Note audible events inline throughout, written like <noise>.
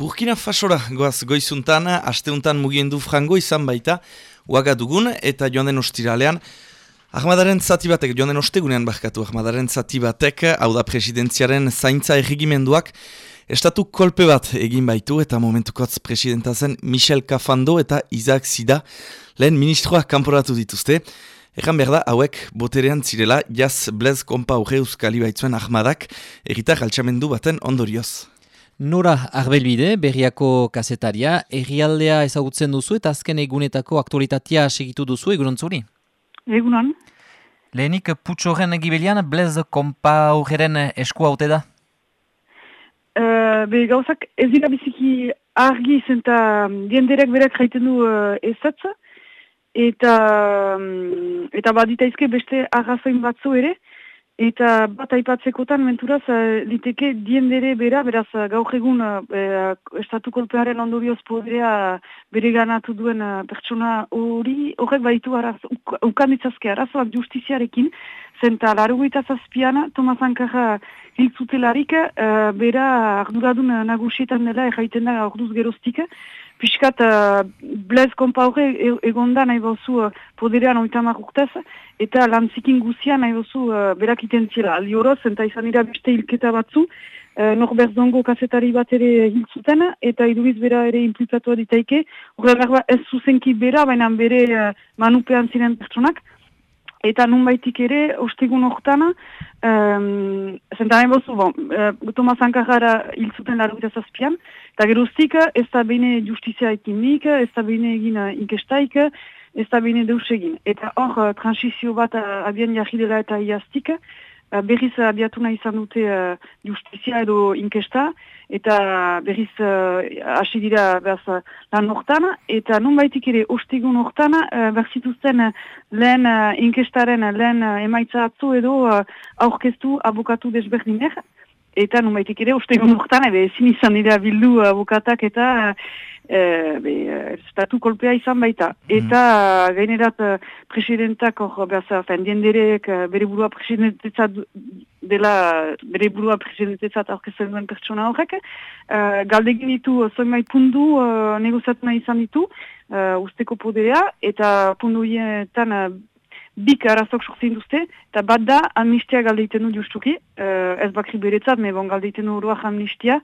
Burkina Fasora goaz goizuntan, asteuntan mugiendu frango izan baita, dugun eta joan den ostiralean, Ahmadaren zati batek, joan den ostegunean bakatu, Ahmadaren zati batek, hau da presidenziaren zaintza erregimenduak, estatu kolpe bat egin baitu eta momentukotz presidenta zen Michel Cafando eta Isaac Sida, lehen ministroak kanporatu dituzte, Egan behar da, hauek boterean zirela, jaz blez kompa urre euskali baitzuen Ahmadak, egitak altxamendu baten ondorioz. Nora Arbelbide, berriako kasetaria, errialdea ezagutzen duzu eta azken egunetako aktualitatea segitu duzu egunon zuri? Egunon. Lehenik putxoren egibelian, blez kompa horren esku haute da? Uh, be gauzak ez dira biziki argi zenta dienderek berak jaiten du uh, ezatza eta, um, eta baditaizke beste arrazoin batzu ere, Eta bat aipatzekotan menturaz uh, liteke diendere bera, beraz uh, gaur egun uh, estatu kolpearen ondorioz poderea bere ganatu duen pertsona hori, horrek baitu araz, ukan ditzazke arazoak justiziarekin, zenta larugaita zazpian, Tomas Ankarra hiltzutelarik, uh, bera arduradun nagusietan dela erraiten da orduz geroztik, Piskat, uh, blez kompa horre e egonda nahi bozu uh, poderean oitamak urtez, eta lantzikin guzia nahi bozu uh, berak itentzela. Aldi horoz, enta izan ira beste hilketa batzu, uh, Norbert Zongo kasetari bat ere hiltzuten, eta iduiz bera ere implikatu aditaike. Horre ez zuzenki bera, baina bere uh, manupean ziren pertsonak. Eta nun baitik ere, ostegun horretana, um, zentaren bozu, bon, uh, Tomas Ankarara hil zuten larguita zazpian, eta geruztik ez da bine justizia ekinik, ez da bine egin inkestaik, ez da bine deus egin. Eta hor, uh, transizio bat uh, abian jahidela eta iaztik, berriz abiatu nahi izan dute uh, justizia edo inkesta, eta berriz uh, hasi dira behaz, lan hortan, eta nun baitik ere ostegun hortan, uh, berzituzten uh, lehen uh, inkestaren lehen uh, emaitza atzu edo uh, aurkeztu abokatu desberdinek, eta nun baitik ere ostegun hortan, ebe ezin izan dira bildu abokatak eta e, be, estatu kolpea izan baita. Mm. Eta uh, gainerat uh, presidentak hor, behaz, dienderek uh, bere burua presidentetzat dela, bere burua presidentetzat aurkezen duen pertsona horrek, uh, galdegin ditu zoimai pundu uh, negoziatu izan ditu, uh, usteko poderea, eta pundu hietan uh, bik arazok sortzen duzte, eta bat da amnistia galdeiten du justuki, uh, ez bakri beretzat, me galdeiten du uruak amnistia,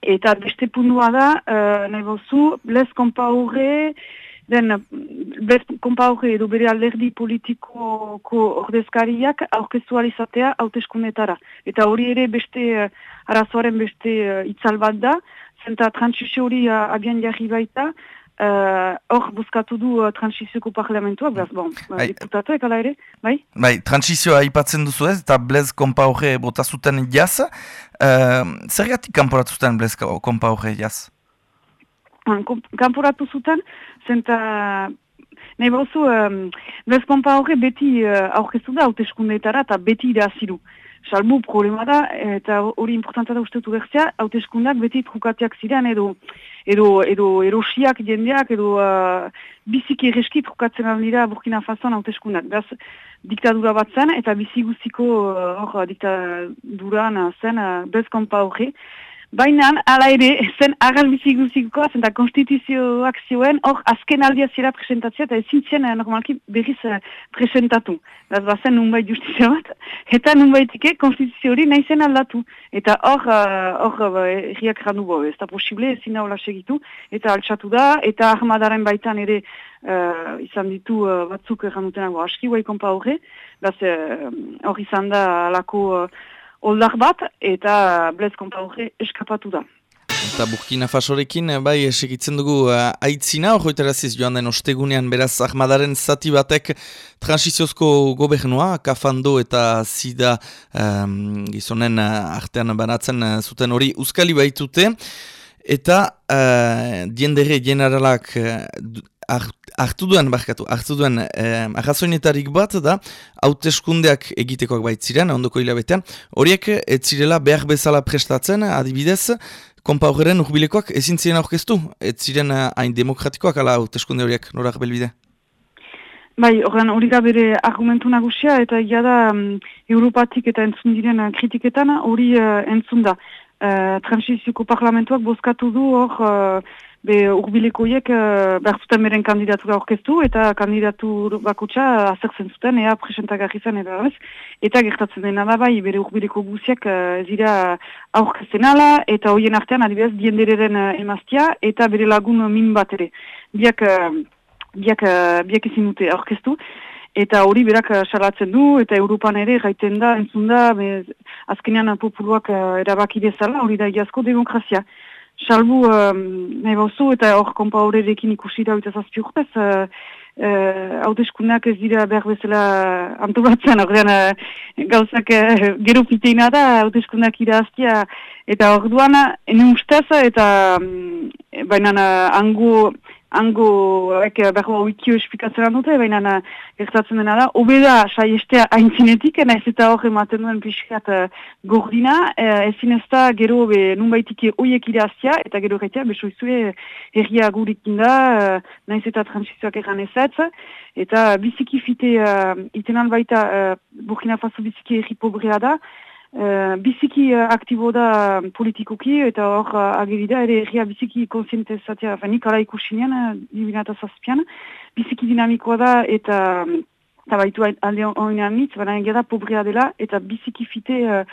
Eta beste puntua da, uh, nahi bozu, lez kompa horre, den, lez kompa horre edo bere alderdi politikoko ordezkariak aurkezu alizatea hauteskundetara. Eta hori ere beste, uh, arazoaren beste uh, itzal bat da, zenta transizio hori uh, abian jarri baita, hor uh, buskatu du uh, transizioko parlamentua, beraz, bon, uh, diputatu ekala ere, bai? Bai, transizioa aipatzen duzu ez, eta blez kompa horre botazuten jaz, uh, zer gati kanporatu zuten blez kompa horre jaz? Kanporatu zuten, zenta, nahi bauzu, um, blez kompa horre beti uh, aurkezu da, hauteskundetara, eta beti iraziru. Salbu problema da, eta hori importanta da ustetu berzea, hauteskundak beti trukateak ziren edo edo, edo erosiak jendeak edo uh, biziki erreski trukatzen aldira Burkina Fasoan hauteskundak. Beraz, diktadura bat zen eta bizi guziko uh, hor uh, diktaduran zen uh, bezkompa horre. Baina, ala ere, zen agal bizi guzikoa, zen da konstituzioak zioen, hor azken aldia zira presentatzea, eta ezin zen eh, normalki berriz uh, presentatu. Daz bazen nunbait justizia bat, <laughs> eta nunbaitike konstituzio hori nahi zen aldatu. Eta hor, hor, uh, erriak randu bo, ez da posible, ezin da hola segitu, eta altxatu da, eta ahmadaren baitan ere uh, izan ditu uh, batzuk errandutenago aski guai kompa horre, hor uh, izan da alako... Uh, oldar bat eta blez konta horre eskapatu da. Eta Burkina Fasorekin, eh, bai, esekitzen dugu uh, aitzina, hori joan den ostegunean beraz ahmadaren zati batek transiziozko gobernua, kafando eta zida um, gizonen uh, artean banatzen zuten hori uskali baitute, eta uh, diendere generalak hartu duen, barkatu, hartu duen eh, bat da, hauteskundeak egitekoak baitziren, ondoko hilabetean, horiek ez zirela behar bezala prestatzen, adibidez, kompa horren urbilekoak ezin ziren aurkeztu, ez ziren eh, hain demokratikoak ala hauteskunde horiek, norak belbide? Bai, horren hori da bere argumentu nagusia, eta ia da um, Europatik eta entzun diren kritiketan hori uh, entzun da. transizioko parlamentuak bozkatu du hor be urbilekoiek uh, behar zuten beren kandidatura orkestu eta kandidatur bakutsa azertzen zuten ea presentagarri zen edo ez. Eta gertatzen dena da bai bere urbileko guziak uh, zira aurkezten ala eta hoien artean adibidez diendereren uh, emaztia eta bere lagun min bat ere. Biak, uh, biak, uh, biak ezin dute aurkeztu. Eta hori berak salatzen du, eta Europan ere gaiten da, entzun da, azkenean populuak erabaki bezala, hori da iazko demokrazia. Salbu, uh, nahi bauzu, eta hor kompa horrekin ikusi da eta zazpi urtez, uh, uh, ez dira behar bezala antolatzen, ordean uh, gauzak uh, gero piteina da, hautezkunak iraztia, eta hor duana, ustez, eta um, baina uh, angu, Ango, ek, berro, wikio espikatzen dute, baina gertatzen dena da, obeda saiestea haintzinetik, naiz eta hor ematen duen pixkat uh, gordina, uh, ezin ez da gero be, nunbaitiki oiek iraztia, eta gero gaitea, beso izue herria gurikin da, uh, naiz eta transizioak egan ezetz, eta biziki fite, uh, itenan baita, uh, Burkina Faso biziki erri pobrea da, Uh, biziki uh, aktibo da politikoki eta hor uh, agerida ere erria biziki konsientezatea, nik ala ikusinean, uh, zazpian, biziki dinamikoa da eta eta baitu alde honean mitz, baina egeda pobrea dela eta biziki fite uh,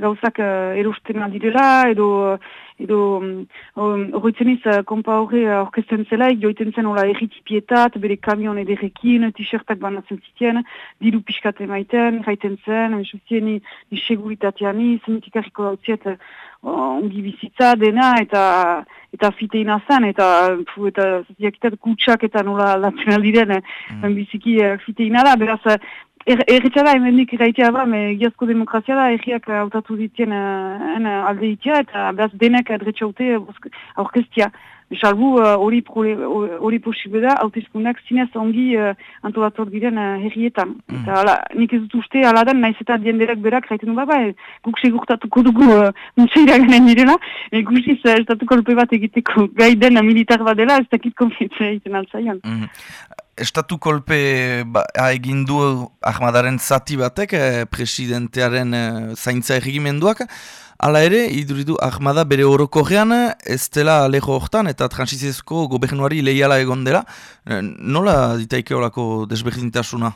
gauzak uh, erosten aldirela, edo, edo um, horretzen iz, uh, kompa horre uh, orkesten zelaik, joiten zen hola erritipietat, bere kamion ederrekin, t-shirtak banatzen zitien, diru piskate maiten, gaiten zen, mesuzien ni, ni seguritatean ni, zenitikarriko dautziet, uh, ongi bizitza dena, eta eta fiteina zen, eta fu, eta ziakitat gutxak eta nola aldatzen aldiren, mm. biziki uh, fiteina da, beraz, Erretxa da, hemen dik gaitea ba, me giazko demokrazia da, erriak autatu ditien uh, alde ditia, eta behaz denek erretxa haute aurkestia. Salbu hori uh, hori posible da, hautezkundak zinez ongi uh, antolator diren uh, herrietan. Mm. Eta ala, nik ez dut uste, ala den, naiz eta dienderak berak, raiten du baba, e, guk segurtatuko dugu uh, muntzeira genen direla, e, guziz, uh, estatu kolpe bat egiteko gai den militar bat dela, ez dakit konfientzia egiten altzaian. Mm estatu kolpe ba, egin du ahmadaren zati batek, eh, presidentearen eh, zaintza erregimenduak, Hala ere, iduridu ahmada bere orokorrean, ez dela leho hortan eta transizezko gobernuari lehiala egon dela. Eh, nola ditaike horako desberdintasuna?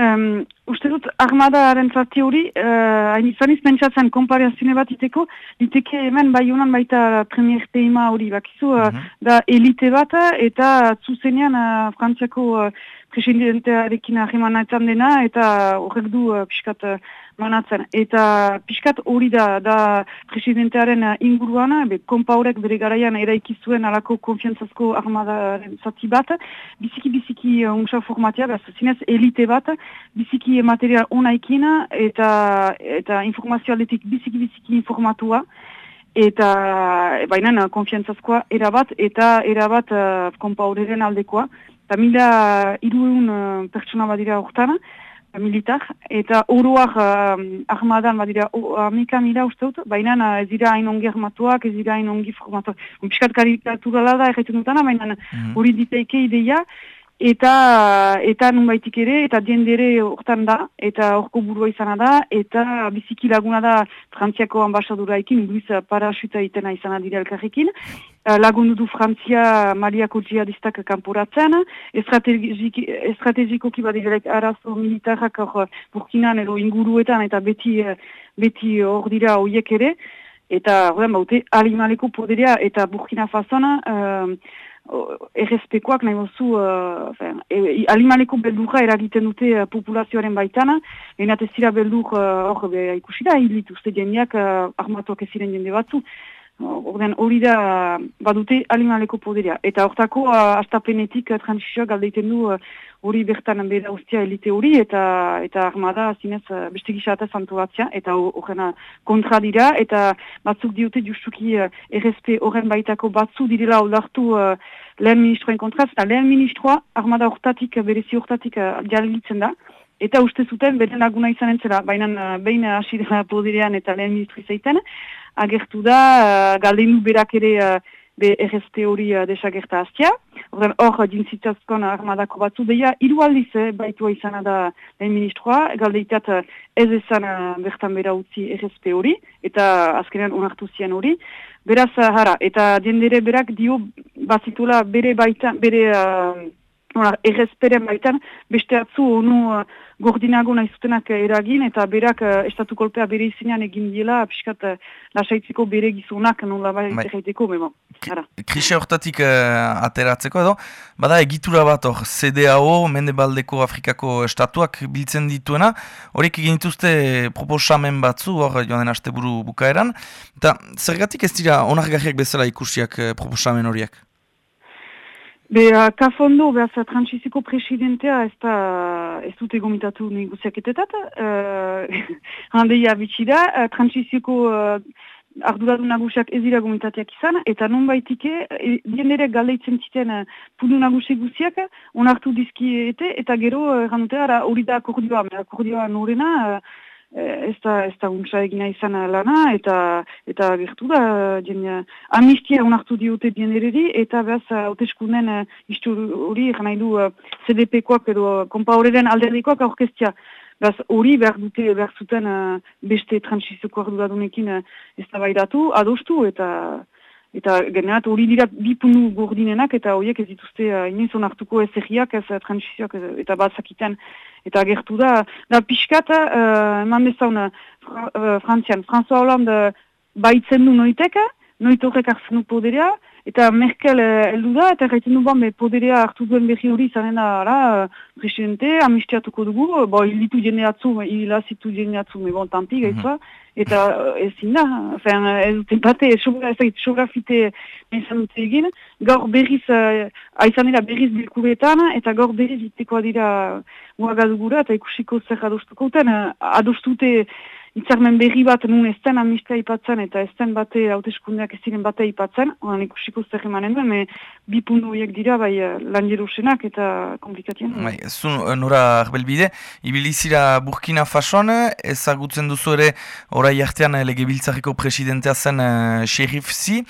Um, uste dut, armadaren zati hori, uh, hain izan izmentsatzen komparazioa bat iteko, iteke hemen bai honan baita premier teima hori, bakizu, uh, mhm. da elite bat eta zuzenean uh, frantziako uh, presidentearekin ahimanaetan dena, eta horrek du uh, piskat uh, manatzen. Eta piskat hori da, da presidentearen inguruan, be, kompa horrek bere garaian eraiki zuen alako konfiantzazko armadaren zati bat, biziki-biziki uh, unsa formatia, behaz, zinez elite bat, biziki material onaikina, eta, eta informazioaletik biziki-biziki informatua, eta baina konfiantzazkoa erabat, eta erabat uh, kompa horren aldekoa, eta mila irueun uh, pertsona badira horretara, militar, eta oroak uh, armadan badira amika mila uste dut, baina ez dira hain ongi armatuak, ez dira hain ongi formatuak. Piskat karikaturala da erretzen dutana, baina mm. hori mm. diteike ideia, eta eta nunbaitik ere eta diendere hortan da eta horko burua izana da eta biziki laguna da Frantziako ambasaduraikin duiz parasuta itena izana dira elkarrekin. Eh, lagundu du Frantzia Mariako jihadistak kanporatzen. Estrategiko estrategikoki badirek arazo militarrak hor Burkinan edo inguruetan eta beti beti hor dira hoiek ere. Eta horren baute alimaleko poderea eta Burkina Fasona uh, errezpekoak nahi mozu uh, e, alimaneko beldurra eragiten dute uh, populazioaren baitana, egin ez zira beldur uh, hor uh, ikusi da, hilit uste jendeak uh, armatuak ez ziren jende batzu. Orden hori da badute alimaneko poderia. Eta hortako uh, astapenetik uh, transizioa galdeiten du hori bertan bera ustia elite hori eta eta armada zinez uh, beste gisa santuatzia eta horrena kontra dira eta batzuk diote justuki uh, errezpe horren baitako batzu direla oldartu uh, lehen ministroen kontraz, eta lehen ministroa armada hortatik, berezi hortatik uh, da, eta uste zuten bere laguna izan entzela, baina behin asidera podirean eta lehen ministro izaiten, agertu da, uh, galdeinu berak ere uh, be RST hori uh, desagerta hastia, Horren hor dintzitazkon armadako batzu, deia hiru aldiz, eh, baitua izan da lehen ministroa, galdeitat ez ezan bertan bera utzi RSP hori, eta azkenean onartu zian hori. Beraz, hara, eta diendere berak dio bazitula bere baitan, bere uh, errezperen baitan, beste atzu onu uh, gordinago nahi zutenak eragin, eta berak uh, estatu kolpea bere izinean egin diela, piskat uh, lasaitzeko bere gizunak nola bai erraiteko, bebo. Krise hortatik uh, ateratzeko edo, bada egitura bat hor, CDAO, Mendebaldeko Afrikako estatuak biltzen dituena, horiek egin dituzte proposamen batzu, hor joan asteburu bukaeran, eta zergatik ez dira onargarriak bezala ikusiak uh, proposamen horiek? Be, uh, kafondo, behaz, transiziko presidentea ez da, ez dute gomitatu negoziaketetat, uh, <laughs> handeia bitxida, uh, transiziko uh, arduradu nagusiak ez dira gomitateak izan, eta non baitike, e, dienderek galdeitzen ziten uh, pudu nagusi guziak, onartu dizkiete, eta gero, uh, hori da akordioa, akordioa norena, uh, Eh, ez da, ez da untsa egina izan lana, eta eta gertu da, jen, amnistia onartu diote bien eredi, eta behaz, hauteskunen uh, istu hori, nahi du, uh, CDP-koak edo kompa horren alderdikoak aurkestia. Behaz, hori behar dute, behar zuten uh, beste transiziko arduradunekin uh, ez da baidatu, adostu, eta eta generat hori dira bipunu gordinenak, eta horiek ez dituzte uh, inoiz onartuko ez erriak, ez transizioak, eta bat zakiten, eta gertu da, da pixkat, uh, eman dezaun, uh, frantzian, François Hollande baitzen du noiteka, noitorrek hartzen du poderea, eta Merkel heldu da, eta gaiten du ban, poderea hartu duen berri hori zanen da, ara, presidente, amistiatuko dugu, bo, hil ditu jende atzu, hil azitu jende atzu, me bon, tampi, gaitza, eta ezin da, fen, ez dute bate, sografite izan dute egin, gaur berriz, uh, aizanera berriz bilkuretan, eta gaur berriz itekoa dira uagadugura, eta ikusiko zer adostuko, adostute, Itzarmen berri bat nun ez den amnistia ipatzen eta ez den bate hauteskundeak ez ziren bate ipatzen, oan ikusiko zer emanen duen, me bi puntu horiek dira bai eh, lan jerusenak eta komplikatien. Bai, zun, eh, nora arbelbide, ibilizira Burkina Fasoan, ezagutzen duzu ere orai artean eh, lege biltzareko presidentea zen uh, xerif zi.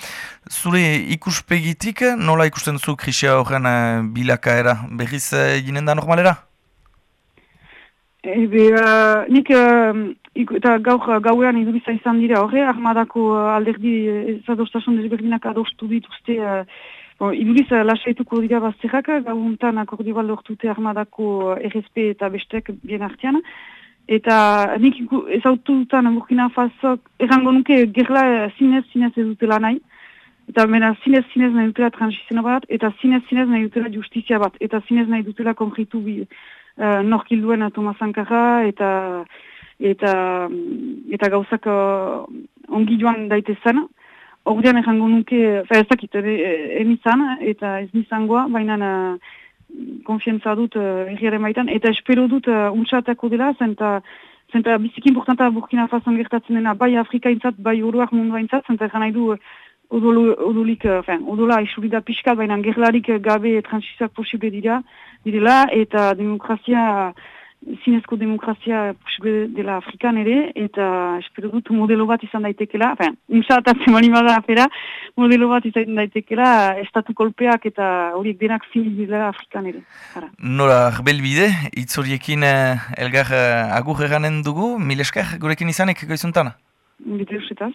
Zure ikuspegitik, nola ikusten duzu krisia horren uh, bilakaera? Berriz uh, ginen da normalera? Ebe, uh, nik, uh, eta gaur gauean iduriza izan dira horre, armadako uh, alderdi ezadostasun desberdinak adostu dituzte, uh, bon, iduriza lasaituko dira bazterrak, gauntan akordio baldo hortute armadako uh, RSP eta bestek bien artean, eta nik ezaututan Burkina Faso, errango nuke gerla zinez, zinez edutela nahi, eta mena zinez, zinez nahi dutela transizioa bat, eta zinez, zinez nahi dutela justizia bat, eta zinez nahi dutela konfritu bi, uh, norkilduen Tomas Sankara eta eta eta gauzak uh, ongi joan daite zen. Ordean errango nuke, fa ez dakit, emizan eta ez nizangoa, baina uh, konfientza dut uh, erriaren baitan, eta espero dut uh, untxatako dela, zenta Zenta biziki importanta Burkina Faso gertatzen dena, bai Afrika intzat, bai Uruak mundu intzat, zenta egan nahi du odolik, odola isurida pixka, baina gerlarik gabe transizioak posible dira, direla, eta demokrazia, zinezko demokrazia posible dela Afrikan ere, eta espero dut modelo bat izan daitekela, enfin, unsatatzen mani bada afera, modelo bat izan daitekela, estatu kolpeak eta horiek denak zin dira Afrikan ere. Hara. Nora, belbide, itzoriekin eh, elgar eh, agur eganen dugu, mileskar gurekin izanik goizuntana? Bide usetaz.